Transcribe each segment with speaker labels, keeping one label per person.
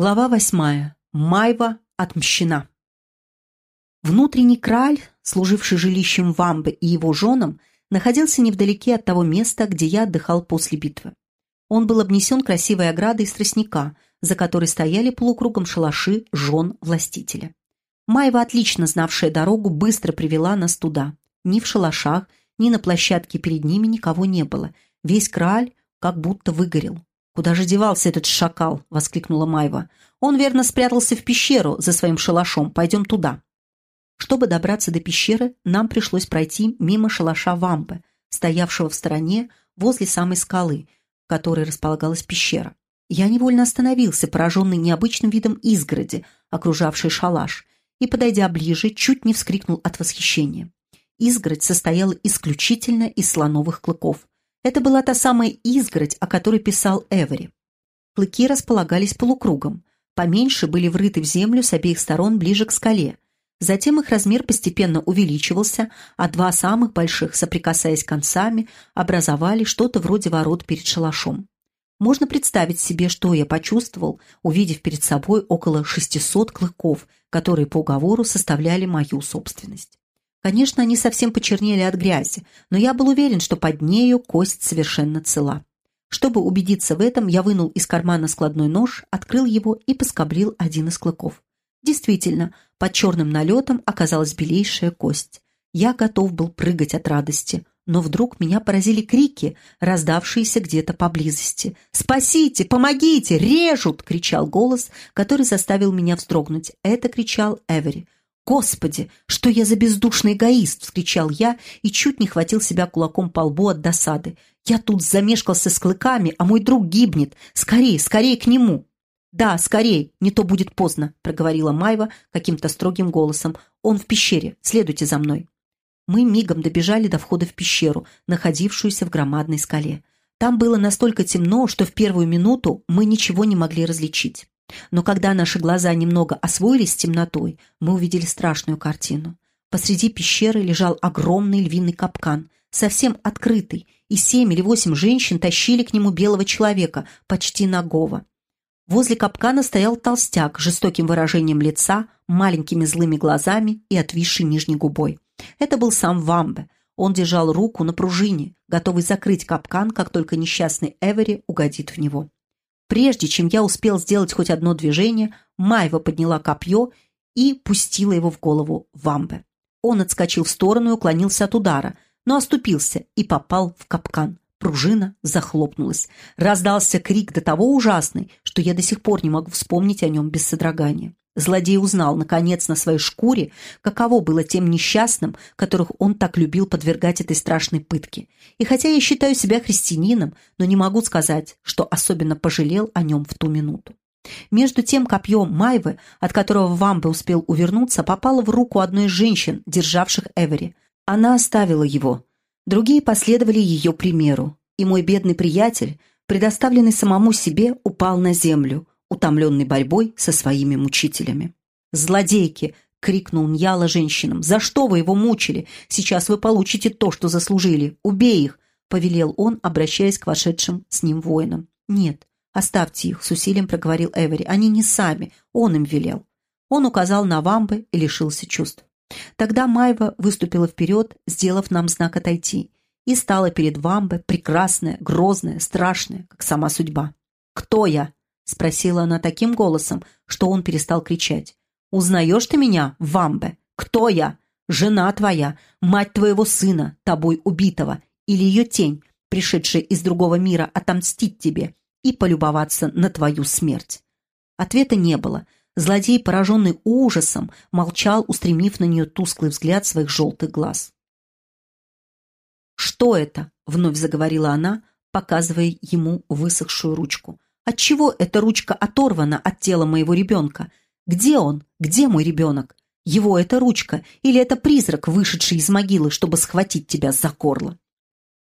Speaker 1: Глава восьмая. Майва отмщена. Внутренний краль, служивший жилищем Вамбы и его женам, находился невдалеке от того места, где я отдыхал после битвы. Он был обнесен красивой оградой из тростника, за которой стояли полукругом шалаши жен властителя. Майва, отлично знавшая дорогу, быстро привела нас туда. Ни в шалашах, ни на площадке перед ними никого не было. Весь краль как будто выгорел. «Куда же девался этот шакал?» — воскликнула Майва. «Он верно спрятался в пещеру за своим шалашом. Пойдем туда». Чтобы добраться до пещеры, нам пришлось пройти мимо шалаша Вампы, стоявшего в стороне возле самой скалы, в которой располагалась пещера. Я невольно остановился, пораженный необычным видом изгороди, окружавшей шалаш, и, подойдя ближе, чуть не вскрикнул от восхищения. Изгородь состояла исключительно из слоновых клыков. Это была та самая изгородь, о которой писал Эвери. Клыки располагались полукругом. Поменьше были врыты в землю с обеих сторон ближе к скале. Затем их размер постепенно увеличивался, а два самых больших, соприкасаясь концами, образовали что-то вроде ворот перед шалашом. Можно представить себе, что я почувствовал, увидев перед собой около 600 клыков, которые по уговору составляли мою собственность. Конечно, они совсем почернели от грязи, но я был уверен, что под нею кость совершенно цела. Чтобы убедиться в этом, я вынул из кармана складной нож, открыл его и поскоблил один из клыков. Действительно, под черным налетом оказалась белейшая кость. Я готов был прыгать от радости но вдруг меня поразили крики, раздавшиеся где-то поблизости. «Спасите! Помогите! Режут!» — кричал голос, который заставил меня вздрогнуть. Это кричал Эвери. «Господи, что я за бездушный эгоист!» — вскричал я и чуть не хватил себя кулаком по лбу от досады. «Я тут замешкался с клыками, а мой друг гибнет! Скорее, скорее к нему!» «Да, скорее, не то будет поздно», — проговорила Майва каким-то строгим голосом. «Он в пещере. Следуйте за мной». Мы мигом добежали до входа в пещеру, находившуюся в громадной скале. Там было настолько темно, что в первую минуту мы ничего не могли различить. Но когда наши глаза немного освоились с темнотой, мы увидели страшную картину. Посреди пещеры лежал огромный львиный капкан, совсем открытый, и семь или восемь женщин тащили к нему белого человека, почти нагого. Возле капкана стоял толстяк с жестоким выражением лица, маленькими злыми глазами и отвисшей нижней губой. Это был сам Вамбе. Он держал руку на пружине, готовый закрыть капкан, как только несчастный Эвери угодит в него. Прежде чем я успел сделать хоть одно движение, Майва подняла копье и пустила его в голову Вамбе. Он отскочил в сторону и уклонился от удара, но оступился и попал в капкан. Пружина захлопнулась. Раздался крик до того ужасный, что я до сих пор не могу вспомнить о нем без содрогания. Злодей узнал, наконец, на своей шкуре, каково было тем несчастным, которых он так любил подвергать этой страшной пытке. И хотя я считаю себя христианином, но не могу сказать, что особенно пожалел о нем в ту минуту. Между тем копье Майвы, от которого Вамбе успел увернуться, попало в руку одной из женщин, державших Эвери. Она оставила его. Другие последовали ее примеру, и мой бедный приятель, предоставленный самому себе, упал на землю, утомленный борьбой со своими мучителями. «Злодейки!» — крикнул Ньяла женщинам. «За что вы его мучили? Сейчас вы получите то, что заслужили. Убей их!» — повелел он, обращаясь к вошедшим с ним воинам. «Нет, оставьте их», — с усилием проговорил Эвери. «Они не сами, он им велел». Он указал на вамбы и лишился чувств. Тогда Майва выступила вперед, сделав нам знак отойти, и стала перед вамбы, прекрасная, грозная, страшная, как сама судьба. «Кто я?» — спросила она таким голосом, что он перестал кричать. «Узнаешь ты меня, Вамбе? Кто я? Жена твоя, мать твоего сына, тобой убитого, или ее тень, пришедшая из другого мира отомстить тебе и полюбоваться на твою смерть?» Ответа не было. Злодей, пораженный ужасом, молчал, устремив на нее тусклый взгляд своих желтых глаз. «Что это?» — вновь заговорила она, показывая ему высохшую ручку. Отчего эта ручка оторвана от тела моего ребенка? Где он? Где мой ребенок? Его это ручка или это призрак, вышедший из могилы, чтобы схватить тебя за горло?»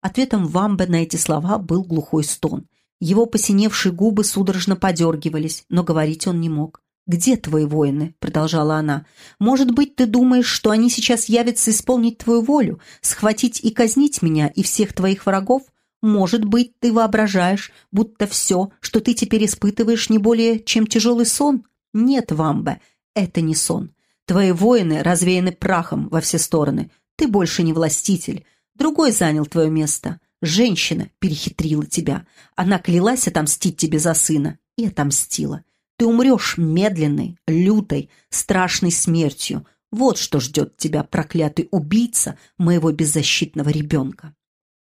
Speaker 1: Ответом Вамбе на эти слова был глухой стон. Его посиневшие губы судорожно подергивались, но говорить он не мог. «Где твои воины?» — продолжала она. «Может быть, ты думаешь, что они сейчас явятся исполнить твою волю, схватить и казнить меня и всех твоих врагов? Может быть, ты воображаешь, будто все, что ты теперь испытываешь, не более чем тяжелый сон? Нет, Вамбе, это не сон. Твои воины развеяны прахом во все стороны. Ты больше не властитель. Другой занял твое место. Женщина перехитрила тебя. Она клялась отомстить тебе за сына. И отомстила. Ты умрешь медленной, лютой, страшной смертью. Вот что ждет тебя, проклятый убийца моего беззащитного ребенка.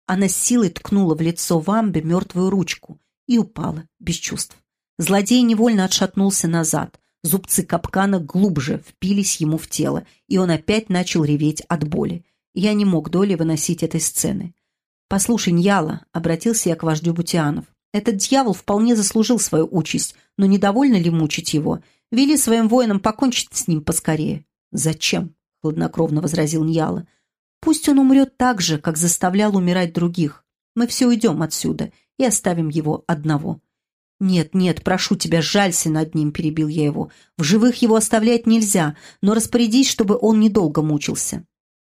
Speaker 1: Она силой ткнула в лицо Вамбе мертвую ручку и упала без чувств. Злодей невольно отшатнулся назад. Зубцы капкана глубже впились ему в тело, и он опять начал реветь от боли. Я не мог доли выносить этой сцены. «Послушай, Ньяла», — обратился я к вождю Бутианов, «этот дьявол вполне заслужил свою участь, но недовольно ли мучить его? Вели своим воинам покончить с ним поскорее». «Зачем?» — хладнокровно возразил Ньяла. «Пусть он умрет так же, как заставлял умирать других. Мы все уйдем отсюда и оставим его одного». «Нет, нет, прошу тебя, жалься над ним», — перебил я его. «В живых его оставлять нельзя, но распорядись, чтобы он недолго мучился».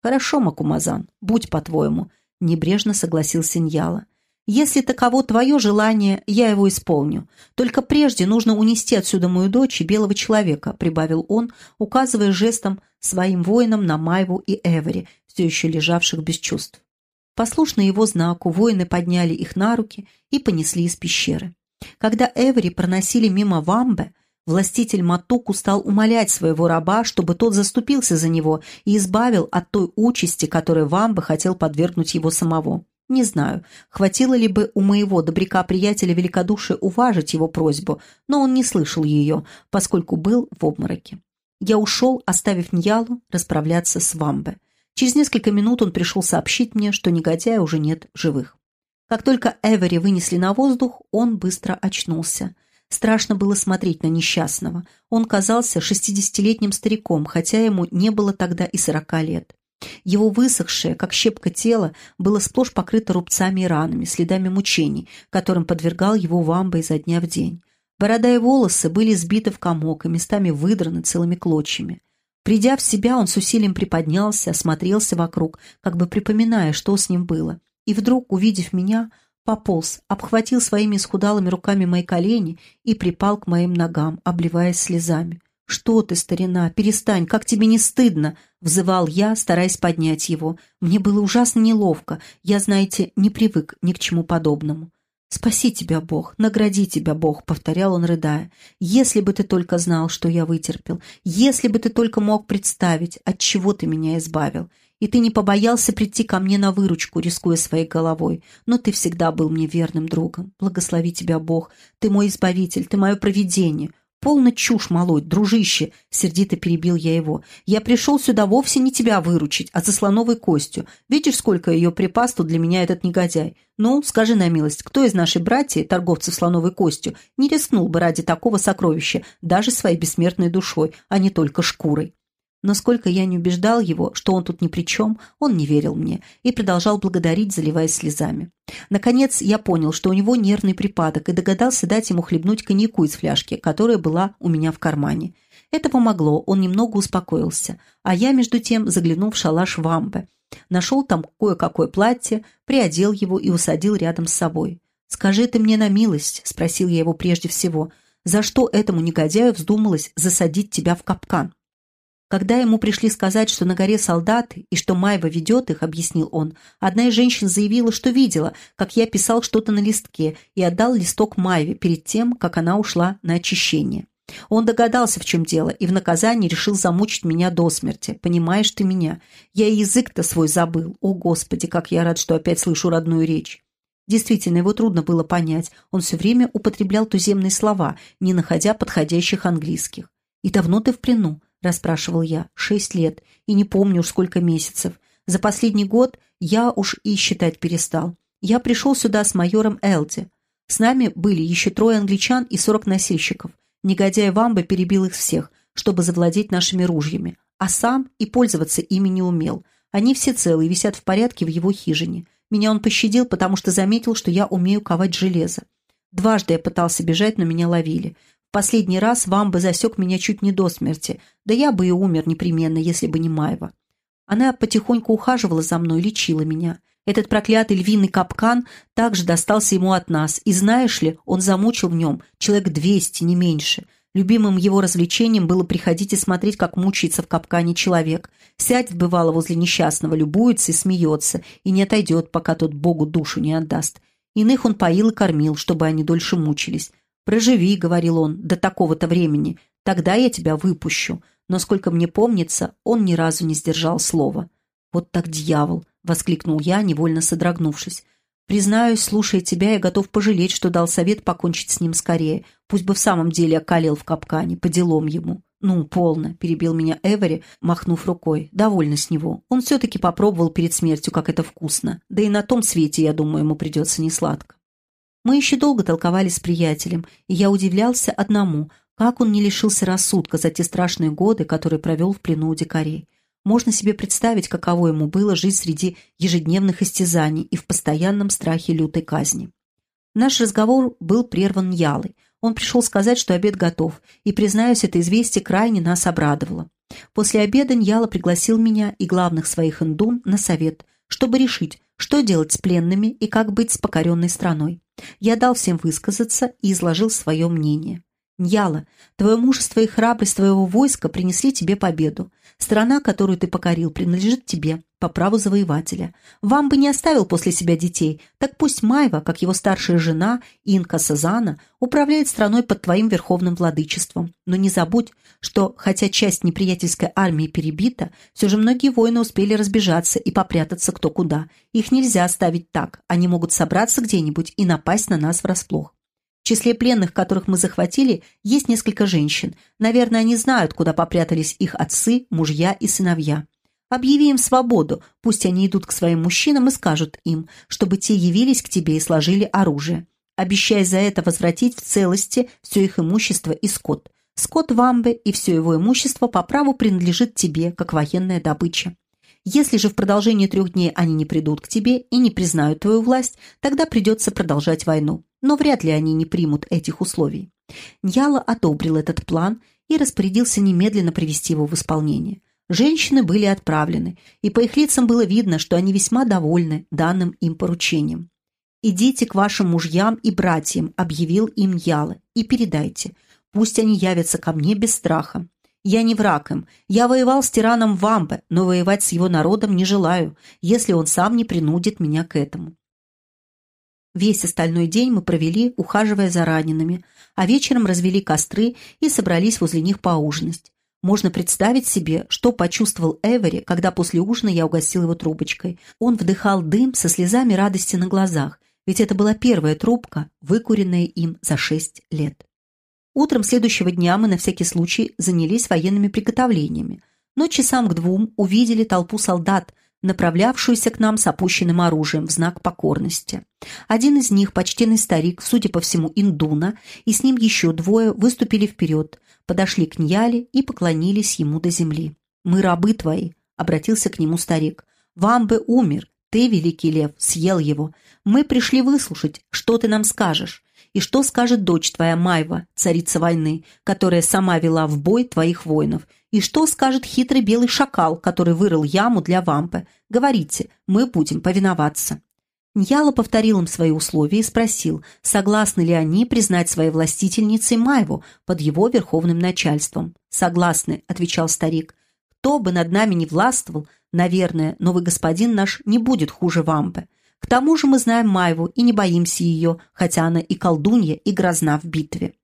Speaker 1: «Хорошо, Макумазан, будь по-твоему», — небрежно согласился Ньяла. «Если таково твое желание, я его исполню. Только прежде нужно унести отсюда мою дочь и белого человека», — прибавил он, указывая жестом своим воинам на Майву и Эвери, все еще лежавших без чувств. Послушно его знаку, воины подняли их на руки и понесли из пещеры. Когда Эвери проносили мимо Вамбе, властитель Матуку стал умолять своего раба, чтобы тот заступился за него и избавил от той участи, которой Вамбе хотел подвергнуть его самого. Не знаю, хватило ли бы у моего добряка-приятеля великодушия уважить его просьбу, но он не слышал ее, поскольку был в обмороке. Я ушел, оставив Ньялу расправляться с Вамбе. Через несколько минут он пришел сообщить мне, что негодяя уже нет живых. Как только Эвери вынесли на воздух, он быстро очнулся. Страшно было смотреть на несчастного. Он казался шестидесятилетним стариком, хотя ему не было тогда и сорока лет. Его высохшее, как щепка тело, было сплошь покрыто рубцами и ранами, следами мучений, которым подвергал его вамба изо дня в день. Борода и волосы были сбиты в комок и местами выдраны целыми клочьями. Придя в себя, он с усилием приподнялся, осмотрелся вокруг, как бы припоминая, что с ним было и вдруг, увидев меня, пополз, обхватил своими исхудалыми руками мои колени и припал к моим ногам, обливаясь слезами. «Что ты, старина, перестань, как тебе не стыдно!» — взывал я, стараясь поднять его. Мне было ужасно неловко, я, знаете, не привык ни к чему подобному. «Спаси тебя, Бог, награди тебя, Бог», — повторял он, рыдая. «Если бы ты только знал, что я вытерпел, если бы ты только мог представить, от чего ты меня избавил, и ты не побоялся прийти ко мне на выручку, рискуя своей головой. Но ты всегда был мне верным другом. Благослови тебя Бог. Ты мой избавитель, ты мое провидение. Полно чушь молоть, дружище, сердито перебил я его. Я пришел сюда вовсе не тебя выручить, а за слоновой костью. Видишь, сколько ее припас тут для меня этот негодяй. Ну, скажи на милость, кто из нашей братьев, торговцев слоновой костью, не рискнул бы ради такого сокровища, даже своей бессмертной душой, а не только шкурой? Но сколько я не убеждал его, что он тут ни при чем, он не верил мне и продолжал благодарить, заливаясь слезами. Наконец я понял, что у него нервный припадок и догадался дать ему хлебнуть коньяку из фляжки, которая была у меня в кармане. Это помогло, он немного успокоился, а я, между тем, заглянул в шалаш Вамбе. Нашел там кое-какое платье, приодел его и усадил рядом с собой. «Скажи ты мне на милость», — спросил я его прежде всего, «за что этому негодяю вздумалось засадить тебя в капкан?» Когда ему пришли сказать, что на горе солдаты и что Майва ведет их, объяснил он, одна из женщин заявила, что видела, как я писал что-то на листке и отдал листок Майве перед тем, как она ушла на очищение. Он догадался, в чем дело, и в наказании решил замучить меня до смерти. Понимаешь ты меня? Я язык-то свой забыл. О, Господи, как я рад, что опять слышу родную речь. Действительно, его трудно было понять. Он все время употреблял туземные слова, не находя подходящих английских. «И давно ты в плену?» – расспрашивал я. «Шесть лет. И не помню уж сколько месяцев. За последний год я уж и считать перестал. Я пришел сюда с майором Элди. С нами были еще трое англичан и сорок носильщиков. Негодяй Вамба перебил их всех, чтобы завладеть нашими ружьями. А сам и пользоваться ими не умел. Они все целые, висят в порядке в его хижине. Меня он пощадил, потому что заметил, что я умею ковать железо. Дважды я пытался бежать, но меня ловили. Последний раз вам бы засек меня чуть не до смерти, да я бы и умер непременно, если бы не Маева. Она потихоньку ухаживала за мной, лечила меня. Этот проклятый львиный капкан также достался ему от нас, и знаешь ли, он замучил в нем человек двести, не меньше. Любимым его развлечением было приходить и смотреть, как мучается в капкане человек. Сядет, бывало, возле несчастного, любуется и смеется, и не отойдет, пока тот Богу душу не отдаст. Иных он поил и кормил, чтобы они дольше мучились. «Проживи», — говорил он, — «до такого-то времени. Тогда я тебя выпущу». Но, сколько мне помнится, он ни разу не сдержал слова. «Вот так дьявол!» — воскликнул я, невольно содрогнувшись. «Признаюсь, слушая тебя, я готов пожалеть, что дал совет покончить с ним скорее. Пусть бы в самом деле околел в капкане, по делам ему». «Ну, полно», — перебил меня Эвери, махнув рукой. «Довольно с него. Он все-таки попробовал перед смертью, как это вкусно. Да и на том свете, я думаю, ему придется несладко». Мы еще долго толковали с приятелем, и я удивлялся одному, как он не лишился рассудка за те страшные годы, которые провел в плену у дикарей. Можно себе представить, каково ему было жить среди ежедневных истязаний и в постоянном страхе лютой казни. Наш разговор был прерван Ялой. Он пришел сказать, что обед готов, и, признаюсь, это известие крайне нас обрадовало. После обеда Ньяла пригласил меня и главных своих индун на совет, чтобы решить, что делать с пленными и как быть с покоренной страной. Я дал всем высказаться и изложил свое мнение. Ньяла, твое мужество и храбрость твоего войска принесли тебе победу. Страна, которую ты покорил, принадлежит тебе, по праву завоевателя. Вам бы не оставил после себя детей, так пусть Майва, как его старшая жена, Инка Сазана, управляет страной под твоим верховным владычеством. Но не забудь, что, хотя часть неприятельской армии перебита, все же многие воины успели разбежаться и попрятаться кто куда. Их нельзя оставить так, они могут собраться где-нибудь и напасть на нас врасплох. В числе пленных, которых мы захватили, есть несколько женщин. Наверное, они знают, куда попрятались их отцы, мужья и сыновья. Объяви им свободу, пусть они идут к своим мужчинам и скажут им, чтобы те явились к тебе и сложили оружие. Обещай за это возвратить в целости все их имущество и скот. Скот Вамбе и все его имущество по праву принадлежит тебе, как военная добыча. Если же в продолжении трех дней они не придут к тебе и не признают твою власть, тогда придется продолжать войну но вряд ли они не примут этих условий. Ньяла одобрил этот план и распорядился немедленно привести его в исполнение. Женщины были отправлены, и по их лицам было видно, что они весьма довольны данным им поручением. «Идите к вашим мужьям и братьям», — объявил им Ньяла, — «и передайте. Пусть они явятся ко мне без страха. Я не враг им. Я воевал с тираном Вамбе, но воевать с его народом не желаю, если он сам не принудит меня к этому. Весь остальной день мы провели, ухаживая за ранеными, а вечером развели костры и собрались возле них поужинать. Можно представить себе, что почувствовал Эвери, когда после ужина я угостил его трубочкой. Он вдыхал дым со слезами радости на глазах, ведь это была первая трубка, выкуренная им за шесть лет. Утром следующего дня мы на всякий случай занялись военными приготовлениями, но часам к двум увидели толпу солдат, направлявшуюся к нам с опущенным оружием в знак покорности. Один из них, почтенный старик, судя по всему, индуна, и с ним еще двое выступили вперед, подошли к Ньяле и поклонились ему до земли. «Мы рабы твои», — обратился к нему старик. «Вам бы умер, ты, великий лев, съел его. Мы пришли выслушать, что ты нам скажешь. И что скажет дочь твоя Майва, царица войны, которая сама вела в бой твоих воинов? И что скажет хитрый белый шакал, который вырыл яму для вампы? Говорите, мы будем повиноваться». Ньяла повторил им свои условия и спросил, согласны ли они признать своей властительницей Майву под его верховным начальством. «Согласны», — отвечал старик. «Кто бы над нами не властвовал, наверное, новый господин наш не будет хуже вампы. К тому же мы знаем Майву и не боимся ее, хотя она и колдунья, и грозна в битве».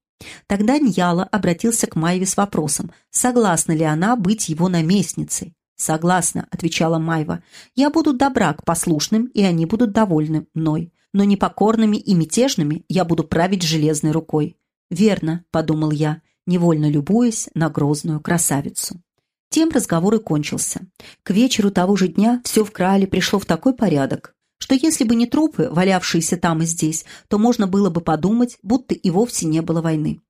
Speaker 1: Тогда Ньяла обратился к Майве с вопросом, согласна ли она быть его наместницей. «Согласна», — отвечала Майва. «Я буду добра к послушным, и они будут довольны мной. Но непокорными и мятежными я буду править железной рукой». «Верно», — подумал я, невольно любуясь на грозную красавицу. Тем разговор и кончился. К вечеру того же дня все в Крале пришло в такой порядок, что если бы не трупы, валявшиеся там и здесь, то можно было бы подумать, будто и вовсе не было войны.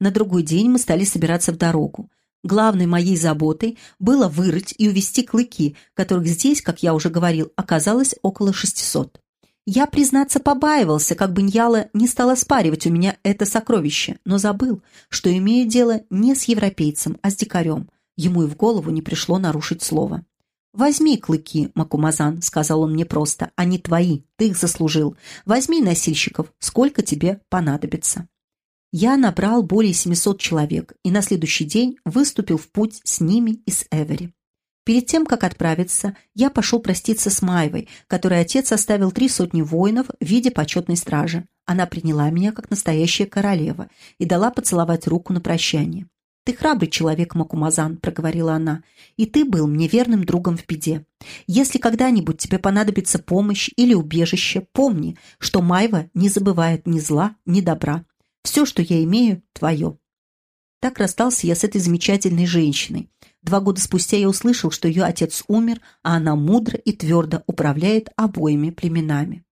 Speaker 1: На другой день мы стали собираться в дорогу. Главной моей заботой было вырыть и увести клыки, которых здесь, как я уже говорил, оказалось около 600. Я, признаться, побаивался, как бы Ньяла не стала спаривать у меня это сокровище, но забыл, что имею дело не с европейцем, а с дикарем. Ему и в голову не пришло нарушить слово. «Возьми клыки, Макумазан», — сказал он мне просто, — «они твои, ты их заслужил. Возьми носильщиков, сколько тебе понадобится». Я набрал более 700 человек и на следующий день выступил в путь с ними из Эвери. Перед тем, как отправиться, я пошел проститься с Майвой, которой отец оставил три сотни воинов в виде почетной стражи. Она приняла меня как настоящая королева и дала поцеловать руку на прощание. «Ты храбрый человек, Макумазан», — проговорила она, — «и ты был мне верным другом в беде. Если когда-нибудь тебе понадобится помощь или убежище, помни, что Майва не забывает ни зла, ни добра. Все, что я имею, твое». Так расстался я с этой замечательной женщиной. Два года спустя я услышал, что ее отец умер, а она мудро и твердо управляет обоими племенами.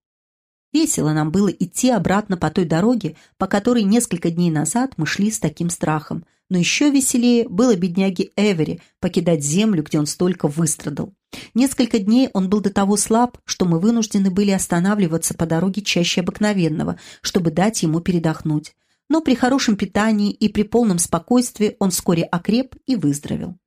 Speaker 1: Весело нам было идти обратно по той дороге, по которой несколько дней назад мы шли с таким страхом. Но еще веселее было бедняге Эвери покидать землю, где он столько выстрадал. Несколько дней он был до того слаб, что мы вынуждены были останавливаться по дороге чаще обыкновенного, чтобы дать ему передохнуть. Но при хорошем питании и при полном спокойствии он вскоре окреп и выздоровел.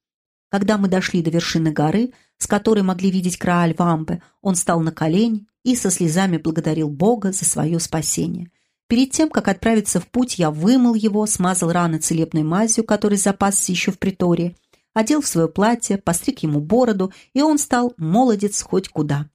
Speaker 1: Когда мы дошли до вершины горы, с которой могли видеть Крааль Вамбе, он стал на колени и со слезами благодарил Бога за свое спасение. Перед тем, как отправиться в путь, я вымыл его, смазал раны целебной мазью, которой запасся еще в притории, одел в свое платье, постриг ему бороду, и он стал молодец хоть куда.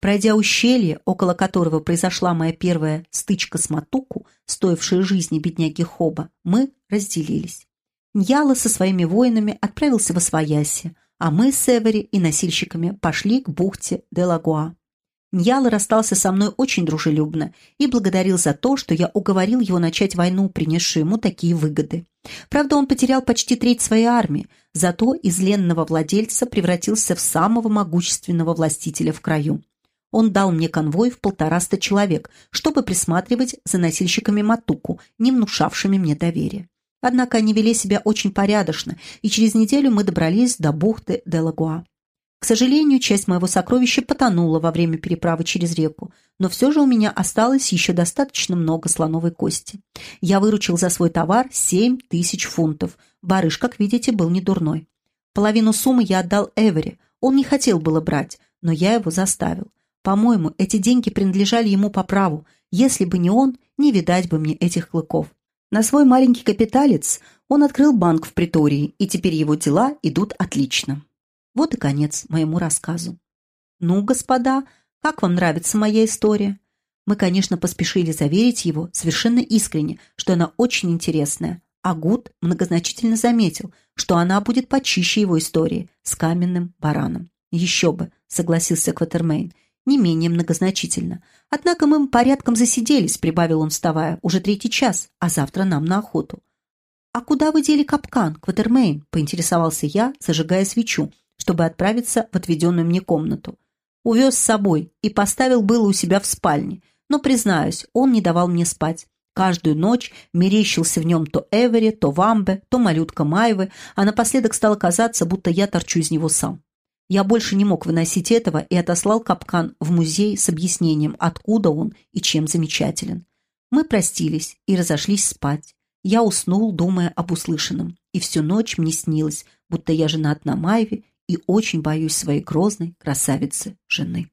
Speaker 1: Пройдя ущелье, около которого произошла моя первая стычка с Матуку, стоившая жизни бедняги Хоба, мы разделились. Ньяла со своими воинами отправился в Освояси, а мы с Эвери и носильщиками пошли к бухте Делагуа. Ньяла расстался со мной очень дружелюбно и благодарил за то, что я уговорил его начать войну, принесшую ему такие выгоды. Правда, он потерял почти треть своей армии, зато из ленного владельца превратился в самого могущественного властителя в краю. Он дал мне конвой в полтораста человек, чтобы присматривать за носильщиками Матуку, не внушавшими мне доверия. Однако они вели себя очень порядочно, и через неделю мы добрались до бухты Делагуа. К сожалению, часть моего сокровища потонула во время переправы через реку, но все же у меня осталось еще достаточно много слоновой кости. Я выручил за свой товар семь тысяч фунтов. Барыш, как видите, был не дурной. Половину суммы я отдал Эвери. Он не хотел было брать, но я его заставил. По-моему, эти деньги принадлежали ему по праву. Если бы не он, не видать бы мне этих клыков. На свой маленький капиталец он открыл банк в Притории, и теперь его дела идут отлично. Вот и конец моему рассказу. Ну, господа, как вам нравится моя история? Мы, конечно, поспешили заверить его совершенно искренне, что она очень интересная, а Гуд многозначительно заметил, что она будет почище его истории с каменным бараном. «Еще бы», — согласился Кватермейн, не менее многозначительно. «Однако мы порядком засиделись», — прибавил он, вставая, — «уже третий час, а завтра нам на охоту». «А куда вы дели капкан, Кватермейн?» — поинтересовался я, зажигая свечу, чтобы отправиться в отведенную мне комнату. Увез с собой и поставил было у себя в спальне, но, признаюсь, он не давал мне спать. Каждую ночь мерещился в нем то Эвери, то Вамбе, то малютка Майвы, а напоследок стало казаться, будто я торчу из него сам. Я больше не мог выносить этого и отослал капкан в музей с объяснением, откуда он и чем замечателен. Мы простились и разошлись спать. Я уснул, думая об услышанном, и всю ночь мне снилось, будто я женат на Майве и очень боюсь своей грозной красавицы жены.